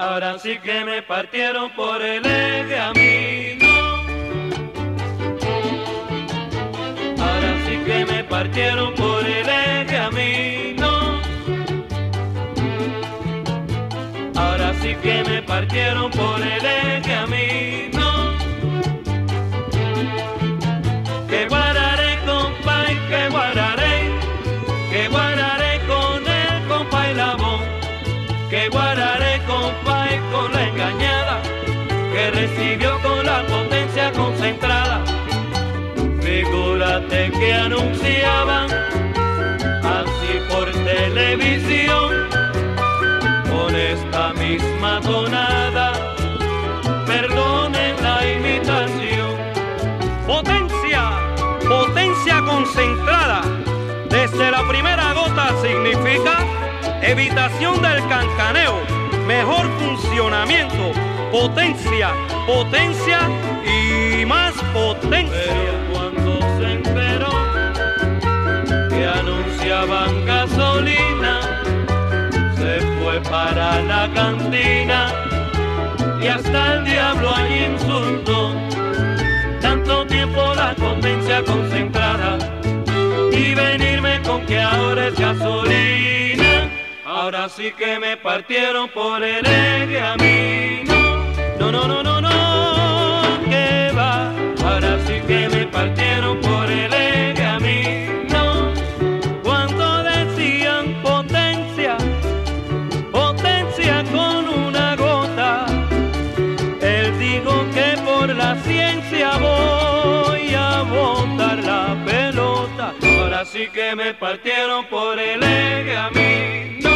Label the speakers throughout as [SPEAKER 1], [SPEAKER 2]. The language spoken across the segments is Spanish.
[SPEAKER 1] Ahora sí que me partieron por el eje a mí. Ahora sí que me partieron por el eje a mí, no. Ahora sí que me partieron por el eje a mí, compa, y con la engañada, que recibió con la potencia concentrada. Figúrate que anunciaban así por televisión con esta misma tonada. Perdonen la imitación.
[SPEAKER 2] Potencia, potencia concentrada. Desde la primera gota significa evitación del cancaneo, mejor funcionamiento, potencia, potencia y más potencia.
[SPEAKER 1] Pero cuando se enteró que anunciaban gasolina, se fue para la cantina y hasta el diablo allí insultó. Tanto tiempo la potencia concentrada y venirme con que ahora es gasolina. Ahora sí que me partieron por el eje a mí. No, no, no, no, no, que va. Ahora sí que me partieron por el eje a mí. No,
[SPEAKER 2] Cuando decían potencia, potencia con una gota, él dijo que por la ciencia voy a botar la pelota.
[SPEAKER 1] ahora sí que me partieron por el eje a mí. No,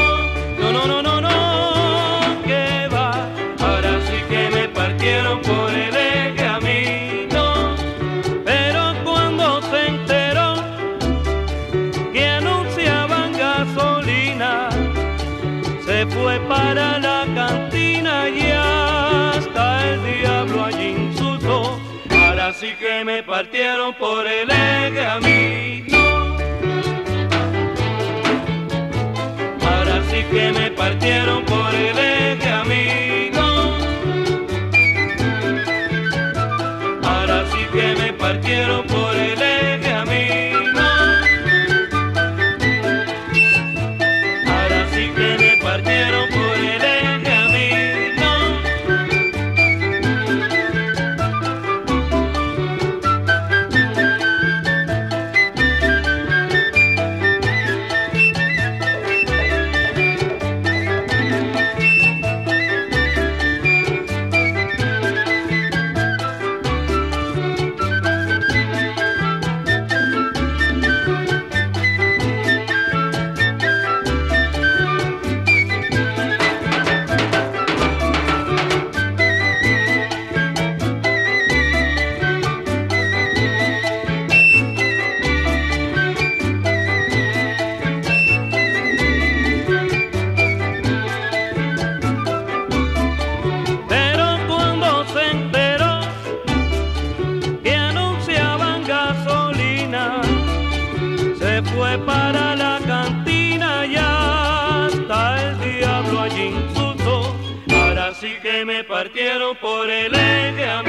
[SPEAKER 2] fue para la cantina y hasta el diablo allí insultó.
[SPEAKER 1] ahora sí que me partieron por el eje a mí. Ahora sí que me partieron por el eje a. Ahora sí que me partieron
[SPEAKER 2] se fue para la cantina y hasta el diablo allí insultó.
[SPEAKER 1] Ahora sí que me partieron por el eje.